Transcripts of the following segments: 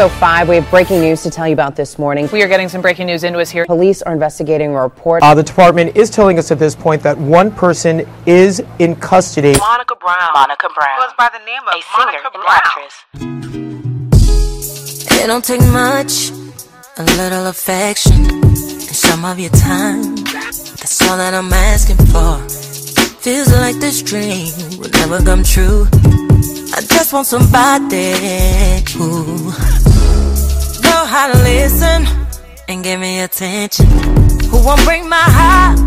So, five, we have breaking news to tell you about this morning. We are getting some breaking news into us here. Police are investigating a report. Uh, the department is telling us at this point that one person is in custody. Monica Brown. Monica Brown. Goes by the name of a singer Monica and actress. It don't take much, a little affection, and some of your time. That's all that I'm asking for. Feels like this dream will never come true. I just want somebody who know how to listen and give me attention. Who won't break my heart?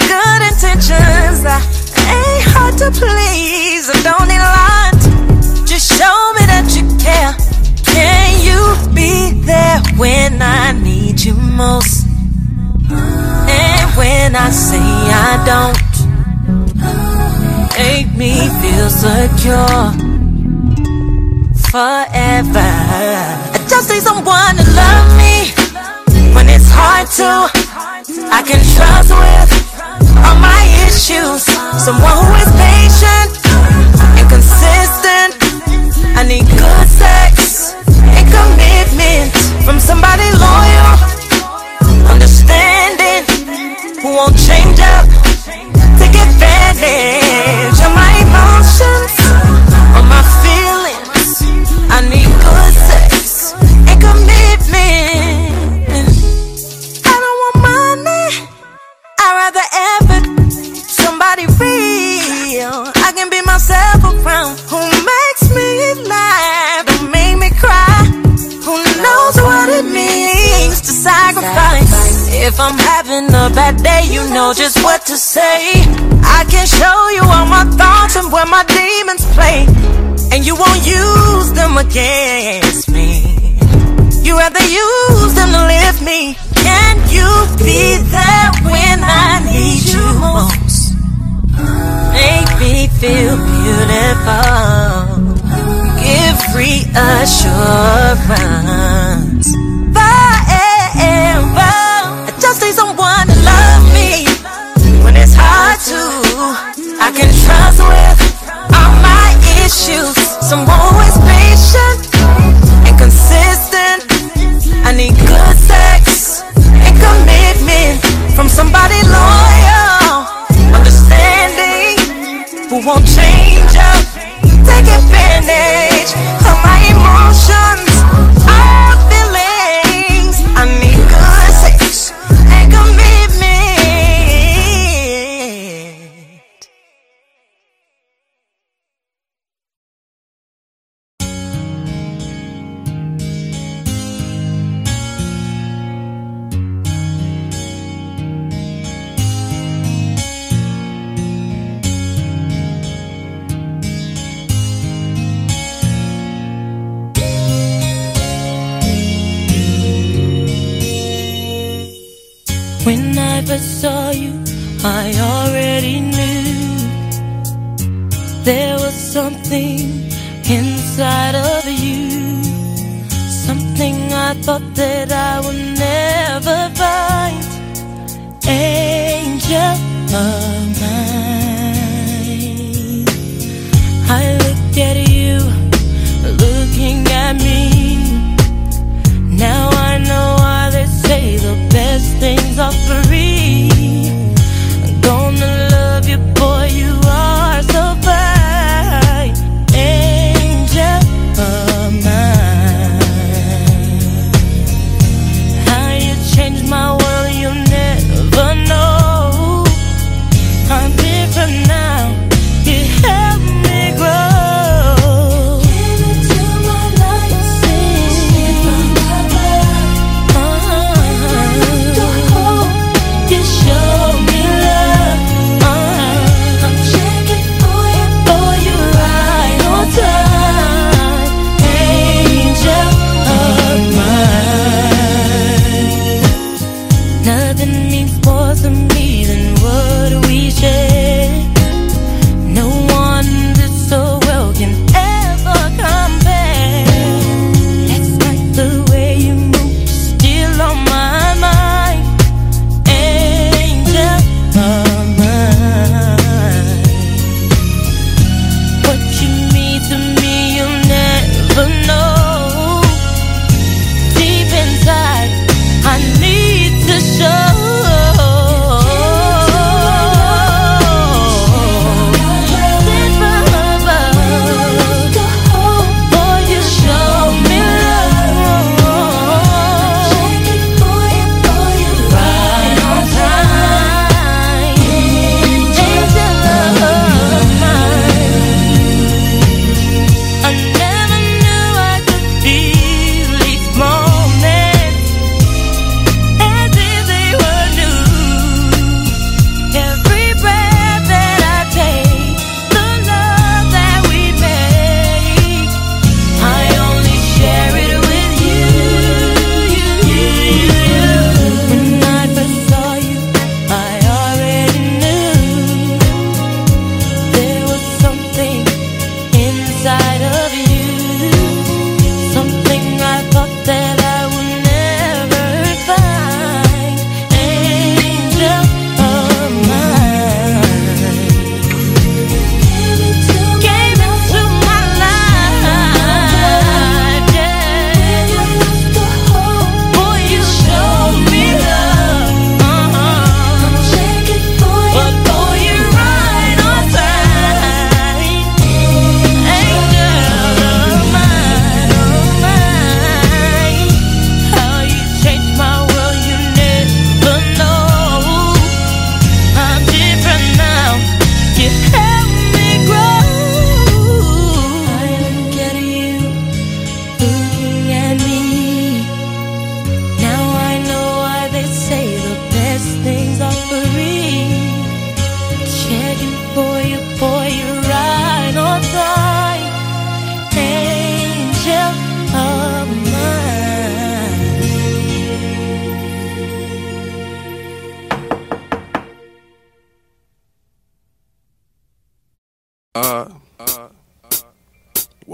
Good intentions. I ain't hard to please. I don't need a lot. Just show me that you care. Can you be there when I need you most? And when I say I don't make me feel secure forever. I just need someone to love me when it's hard to. I can trust with all my issues. Someone who is patient and consistent. I need good sex commitment from somebody loyal, understanding, who won't change up, take advantage of my emotions, of my feelings. I need good sex and commitment. I don't want money. I'd rather bad day, you know just what to say. I can show you all my thoughts and where my demons play, and you won't use them against me. You rather use them to lift me. Can you be there when I need you most? Make me feel beautiful. Give reassurance. Love me when it's hard to. I can trust with all my issues. Someone who is patient and consistent. I need good sex and commitment from somebody loyal, understanding, who won't change up, take advantage of my emotions, was something inside of you. Something I thought that I would never find. Angel of mine. I looked at you, looking at me. Now I know why they say the best things are free.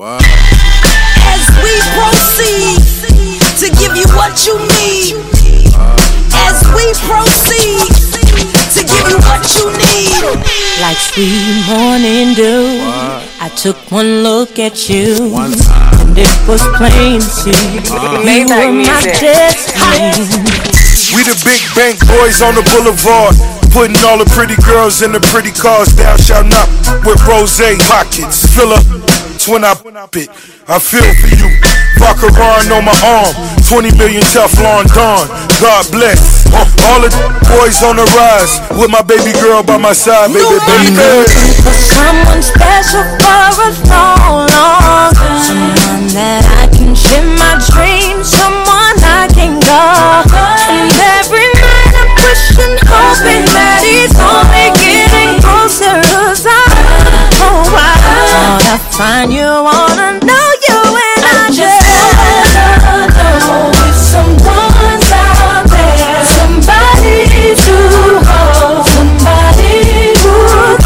Wow. As we proceed to give you what you need. As we proceed to give you what you need. Like sweet morning dew, I took one look at you. One time. And it was plain to see uh-huh. you Maybach were my music. destiny. We the big bank boys on the boulevard. Putting all the pretty girls in the pretty cars. Thou shalt not with rose pockets. Fill up when I it. I feel for you. Baccarat on my arm. 20 million Teflon Don. God bless. All the boys on the rise. With my baby girl by my side, baby, baby. For someone special for a long, long time. Someone that I can share my dreams. Someone I can go. Wanna find you, wanna know you, and I just wanna know if someone's out there. Somebody to hold, somebody who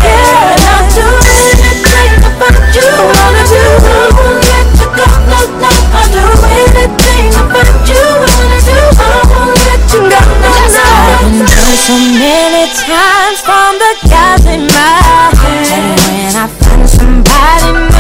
cares. I'll do anything about you. Wanna do, I won't let you go. No, no, I'll do anything about you. Wanna do, I won't let you go. No, no. I've been so many times the guys in my head. And when I find somebody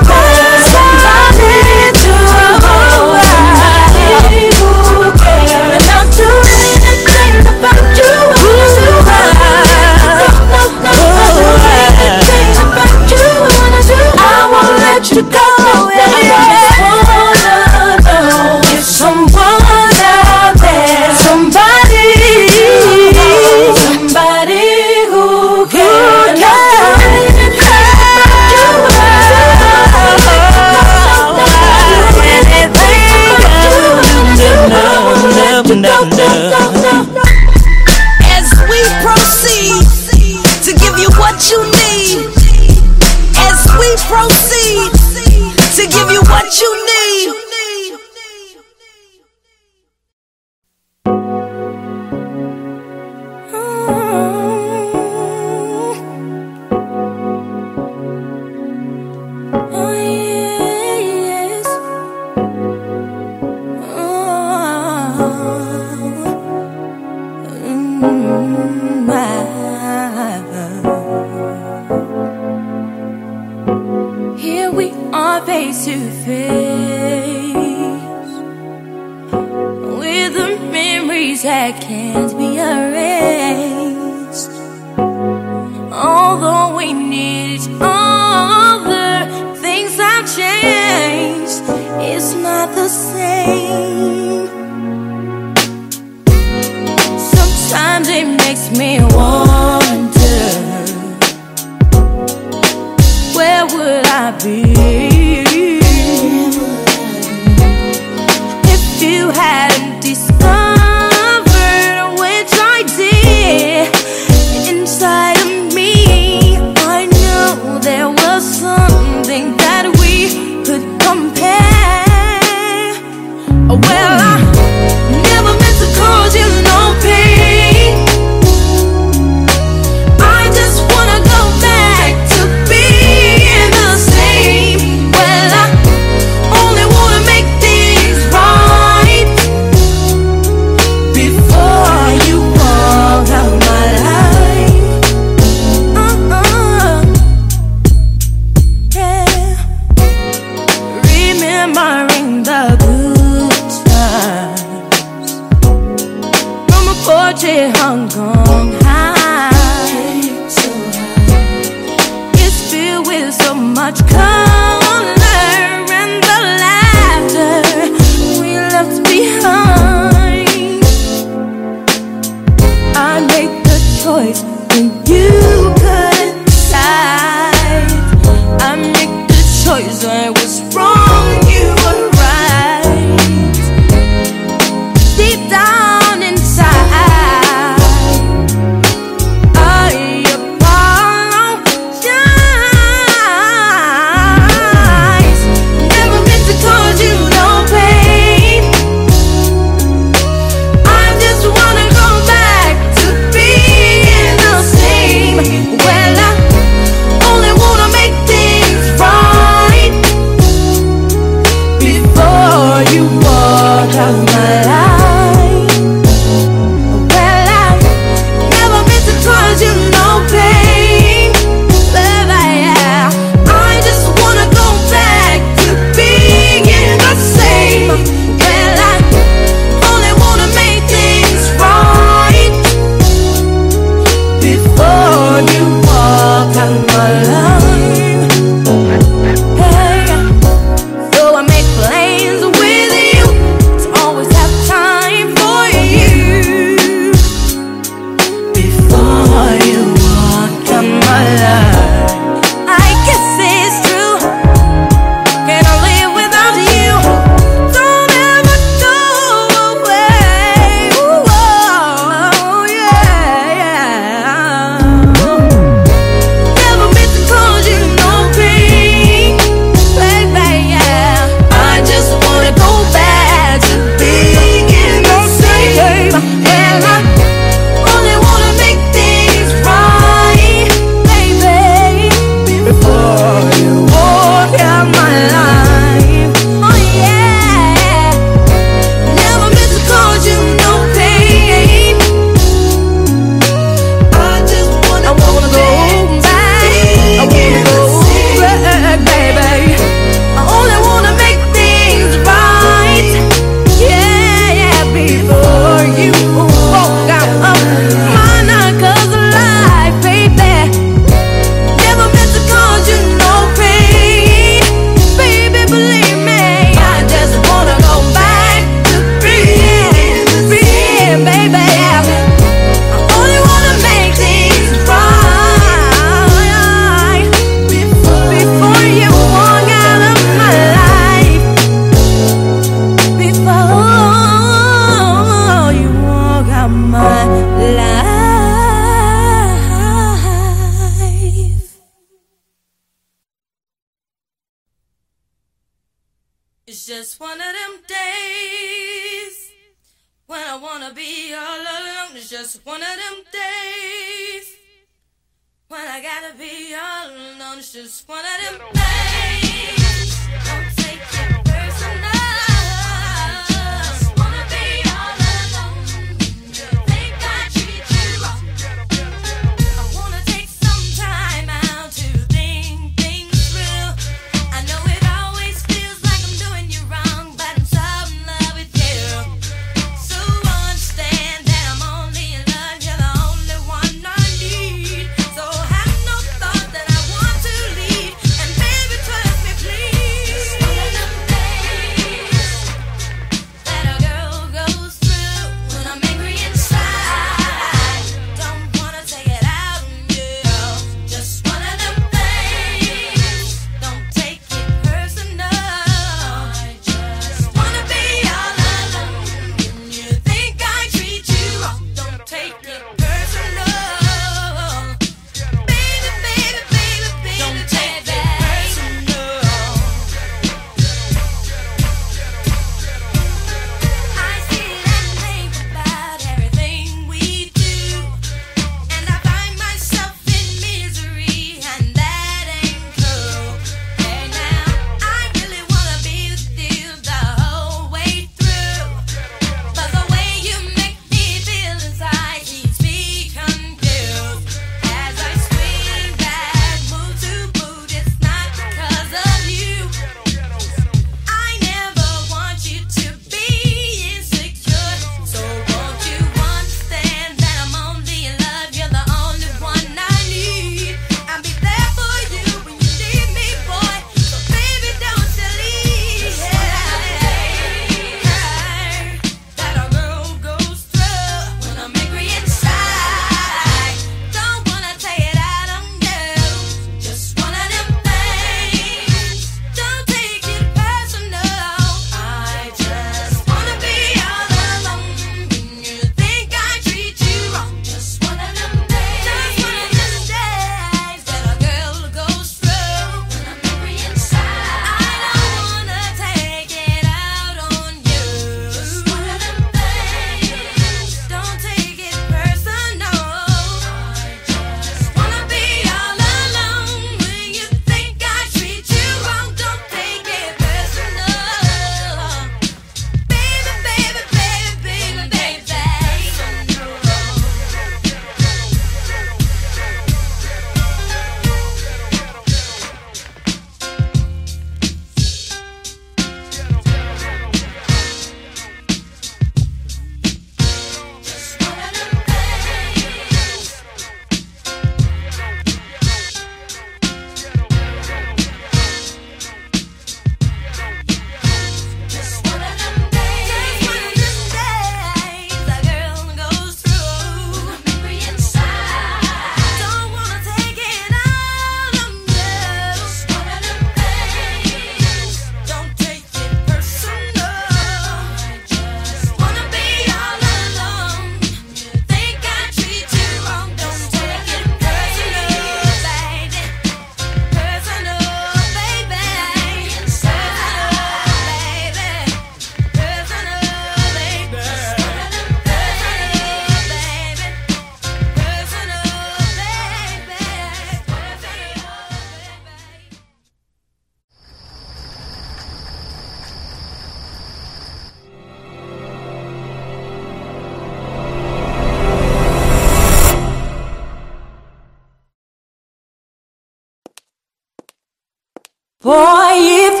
Boy, if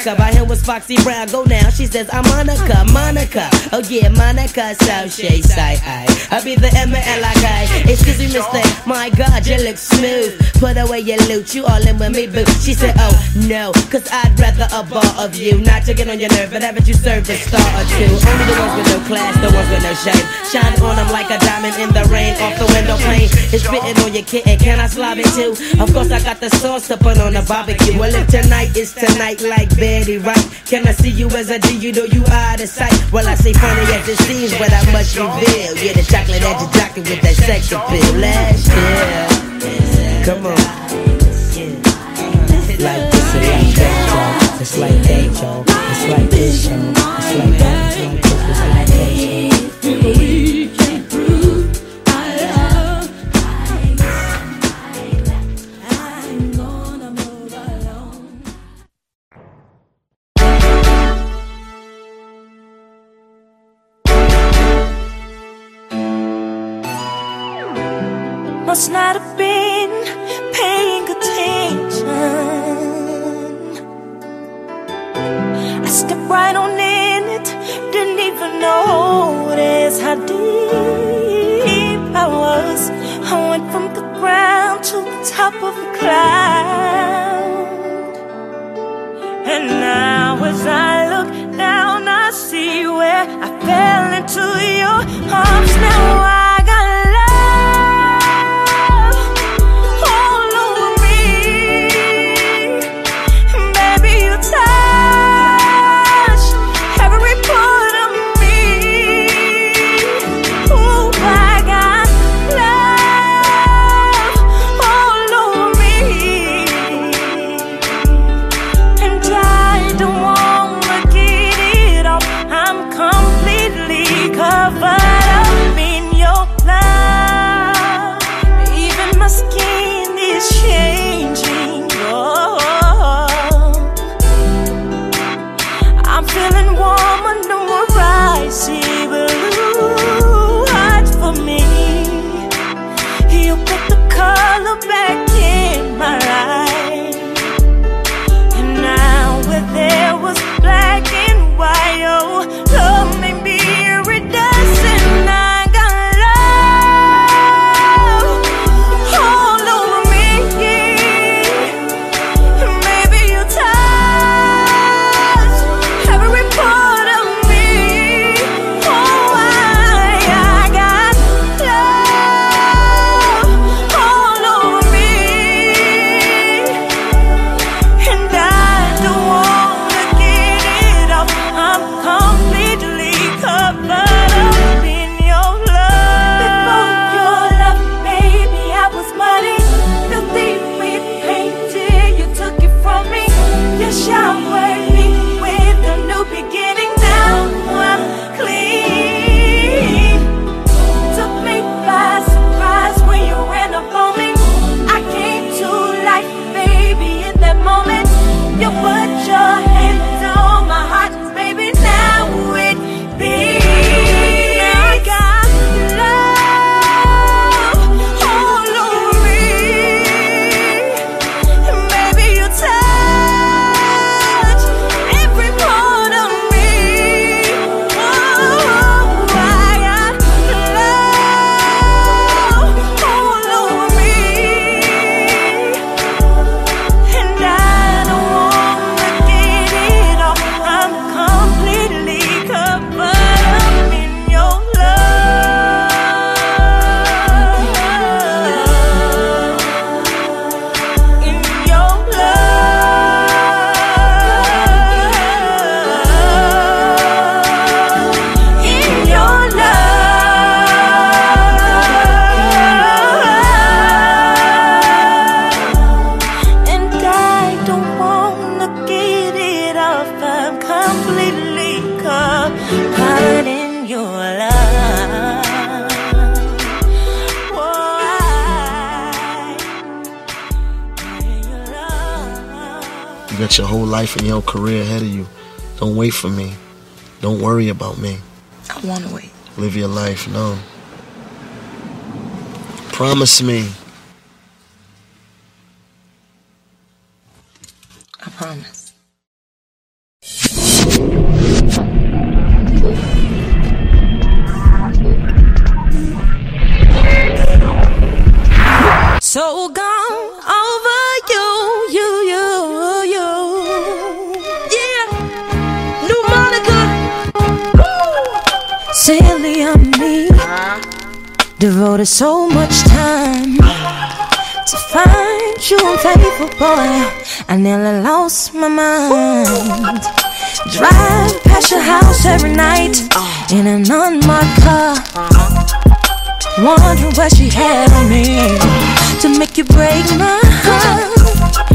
harmonica. By him was Foxy Brown. Go now, she says, I'm Monica, Monica. Oh yeah, Monica, so she say, I. I be the M-A-L-I-K. Excuse me, mister. My God, you look smooth. Put away your loot, you all in with me, boo. She said, oh no, cause I'd rather a bar of you. Not to get on your nerve, but haven't you served a star or two? Only the ones with no class, the ones with no shame. Shine on them like a diamond in the rain, off the window pane. It's written on your kitten, can I slob it too? Of course, I got the sauce to put on the barbecue. Well, if tonight is tonight, like Betty Wright, can I see you as I do? You know you out of sight. Well, I say funny as it seems, but I must reveal. Yeah, the chocolate at your jockey with that sex appeal. Last year, come on. Like this and like that, y'all. It's like that, y'all. It's like this, y'all. It's like that, this, it's like that, y'all. Must not have been paying attention. I stepped right on in it, didn't even notice how deep I was. I went from the ground to the top of the cloud. And now as I look down, I see where I fell into your arms. Now I whole life and your career ahead of you. Don't wait for me. Don't worry about me. I want to wait. Live your life, no. Promise me. To find you unfaithful boy. I nearly lost my mind. Drive past your house every night in an unmarked car. Wondering what she had on me to make you break my heart.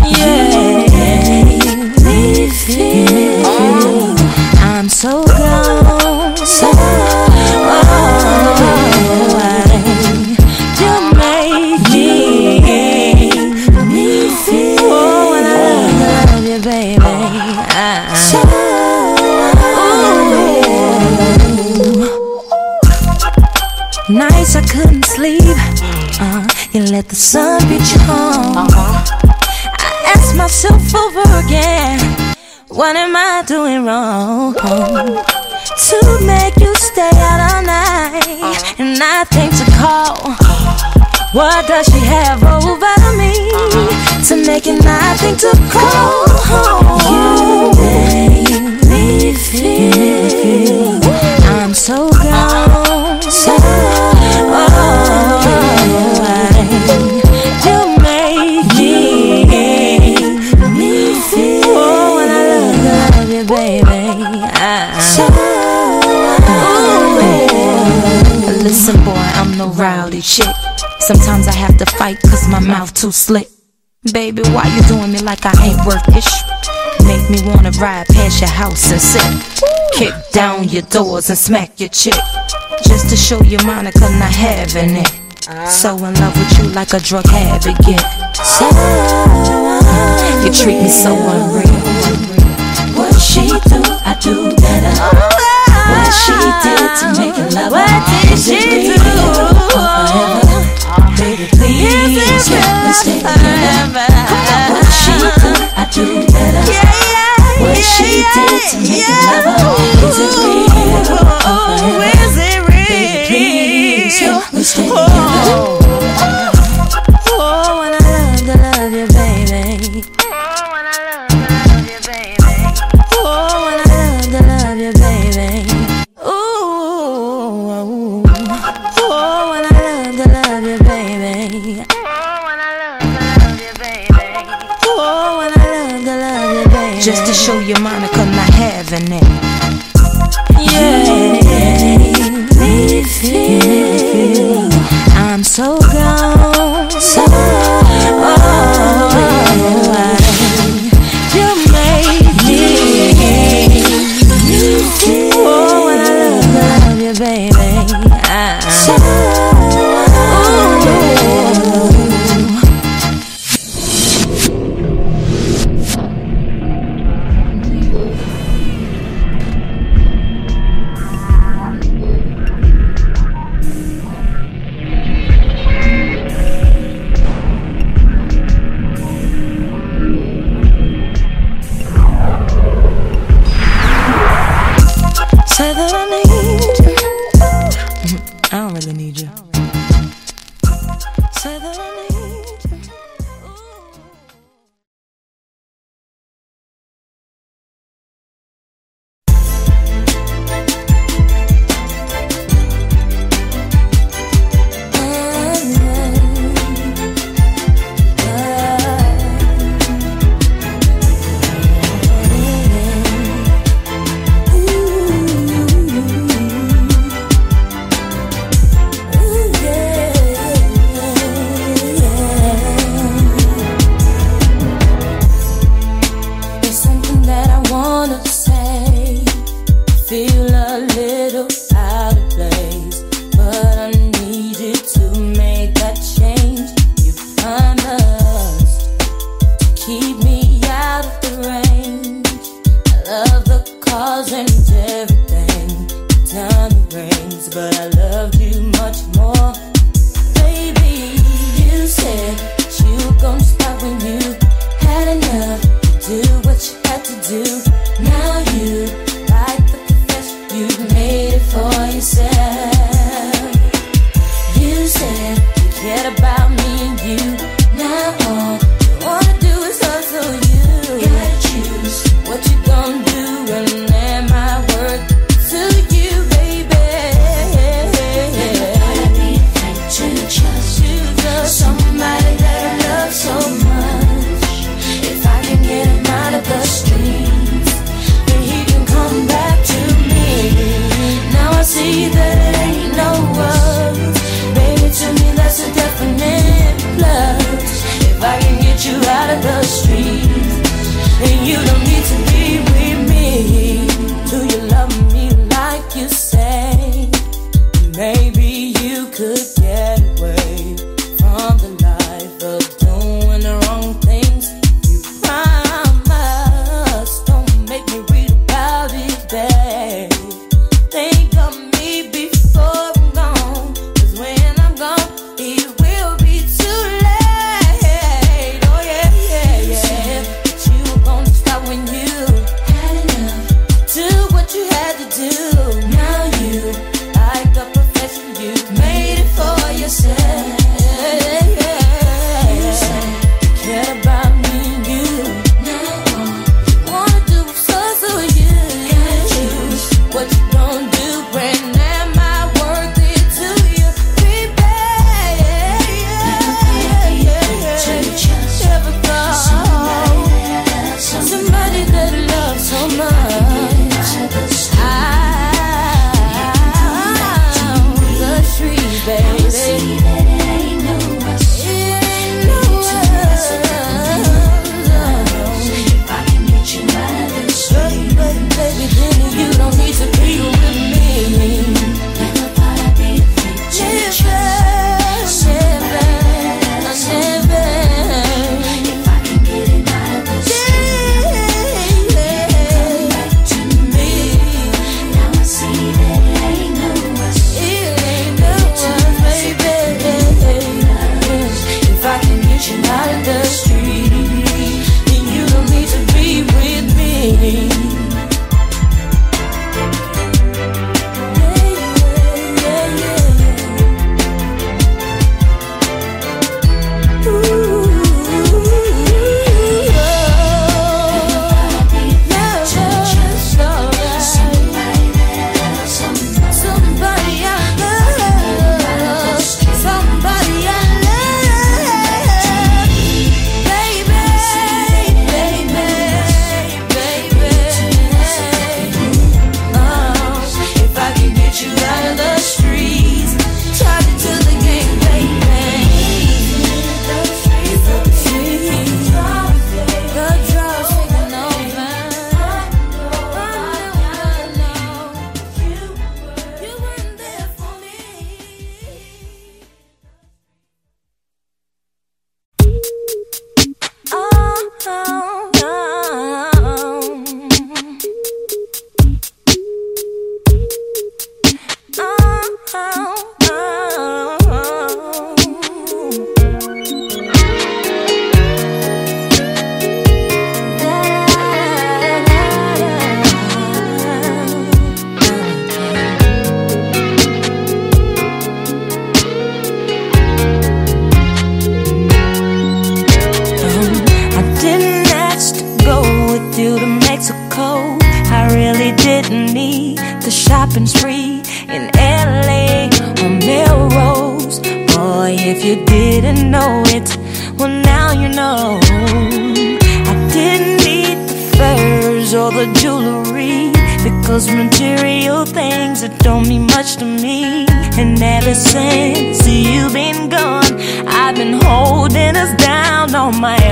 Yeah, me feel I'm so gone. So oh, let the sun reach home. I ask myself over again, what am I doing wrong? To make you stay out all night and nothing to call. What does she have over me to make it nothing to call? home? You make me feel chick. Sometimes I have to fight cause my mouth too slick. Baby, why you doing me like I ain't worth it? Make me wanna ride past your house and sit. Kick down your doors and smack your chick. Just to show you Monica not having it. So in love with you like a drug habit get. So you treat me so unreal. What she do, I do better. What she did to make it love What did she do? Do, better. What she did to make it love Is it real oh, oh, oh, or forever? Is it real? Baby, please, let me stay together.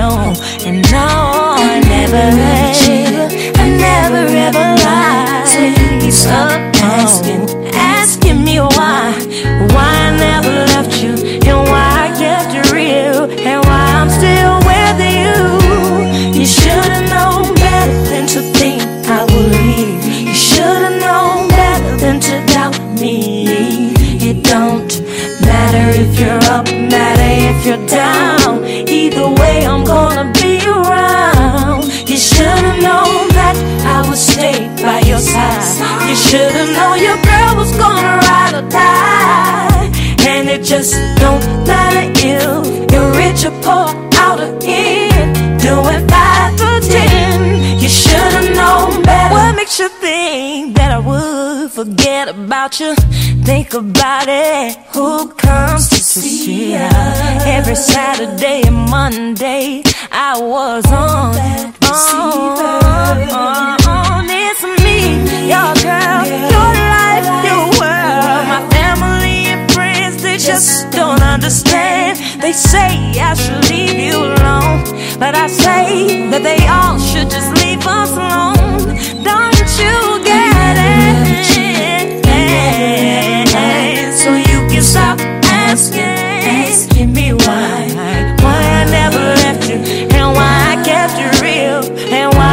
know. And no, I never cheat. I never ever lie. He's up asking, asking me why, why I never left you, and why I kept real, and why I'm still with you. You should've known better than to think I would leave. You should've known better than to doubt me. It don't matter if you're up, matter if you're down. Should've known your girl was gonna ride or die. And it just don't matter if you're rich or poor, out of it. Doing five or ten, you should've known better. What makes you think that I would forget about you? Think about it. Who comes to see us Every Saturday and Monday, I was on. on, on, on. Your girl, your life, your world. My family and friends, they just don't understand. They say I should leave you alone, but I say that they all should just leave us alone. Don't you get it? So you can stop asking, asking me why, why I never left you, and why I kept you real, and why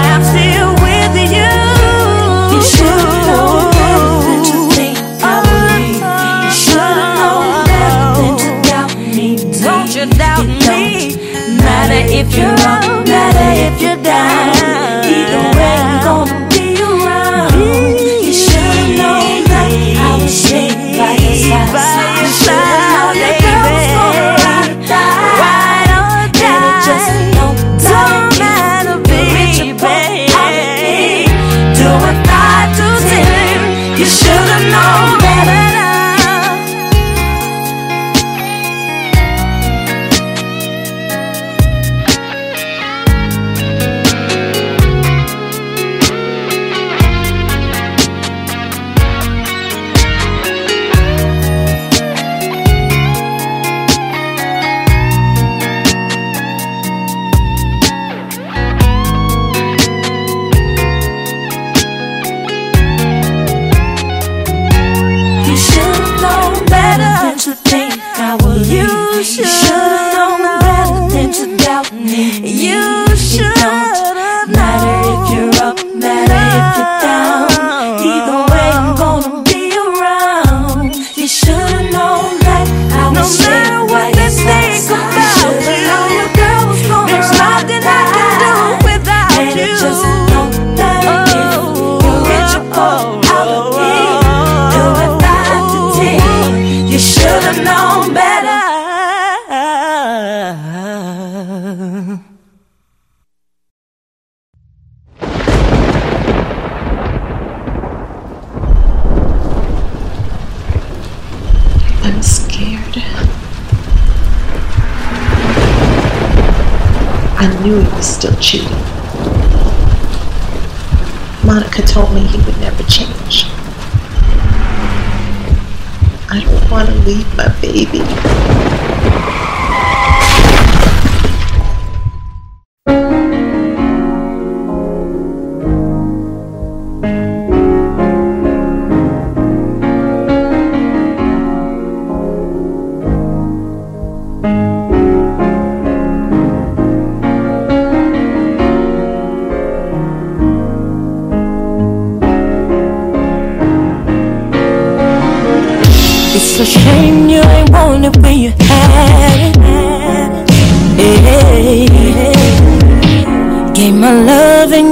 leave my baby.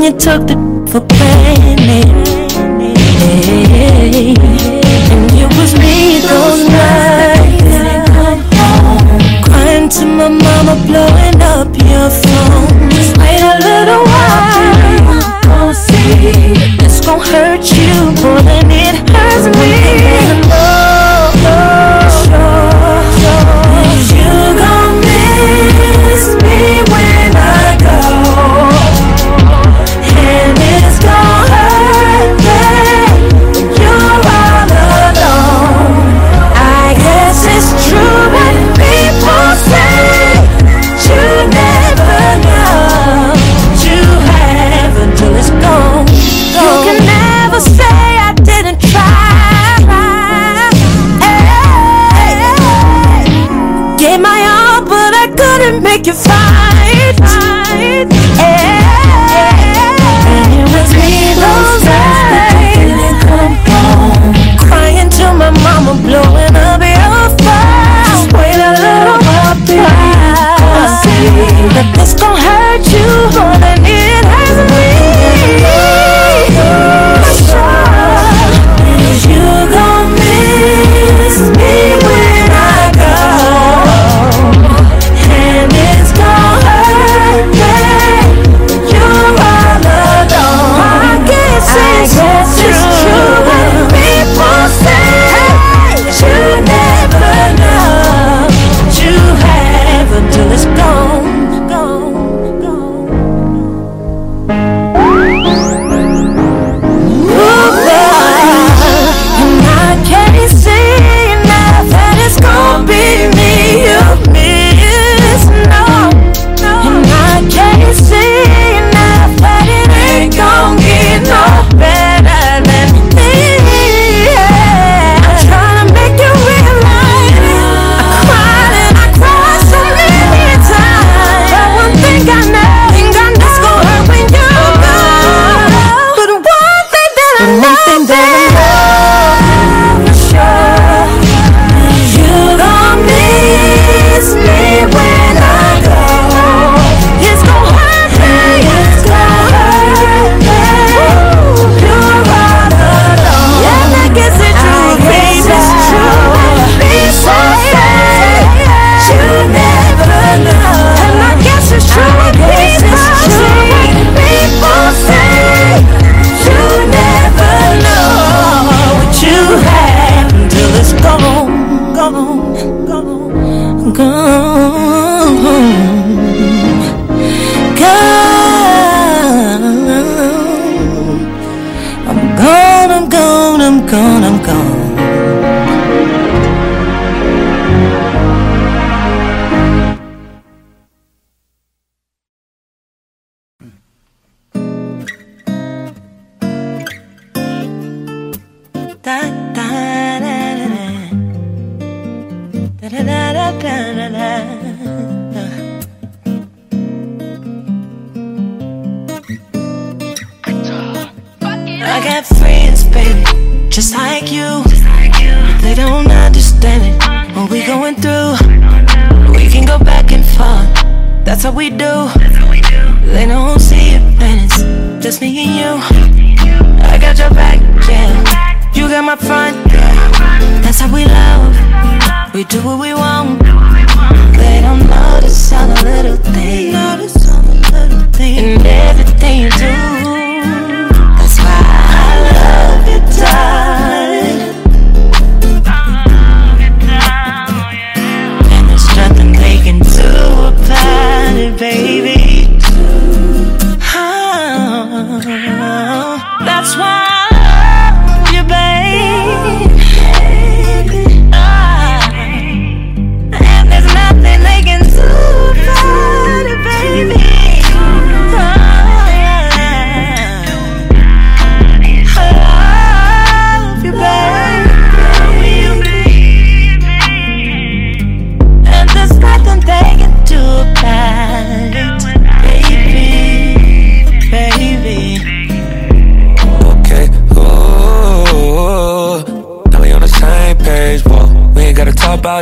You took the for granted. Hey, And it was me those nights. Crying to my mama, blowing up your phone.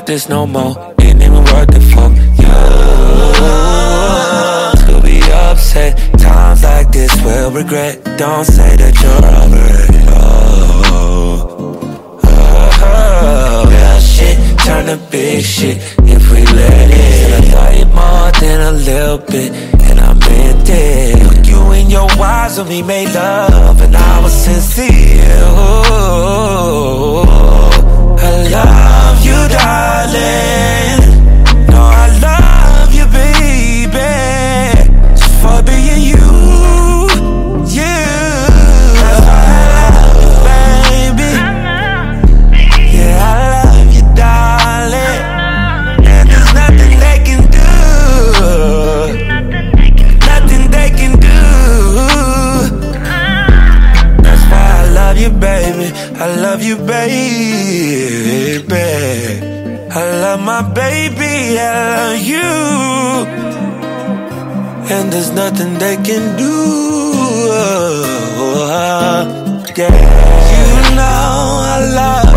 this no more. Ain't even worth it for you. To be upset. Times like this will regret. Don't say that you're over it. Oh, oh, oh. Real shit turn to big shit if we let it. I thought it more than a little bit, and I meant it. Look you in your eyes when we made love, and I was sincere. Ooh love you, darling. my baby, I love you. And there's nothing they can do. Oh, yeah. You know I love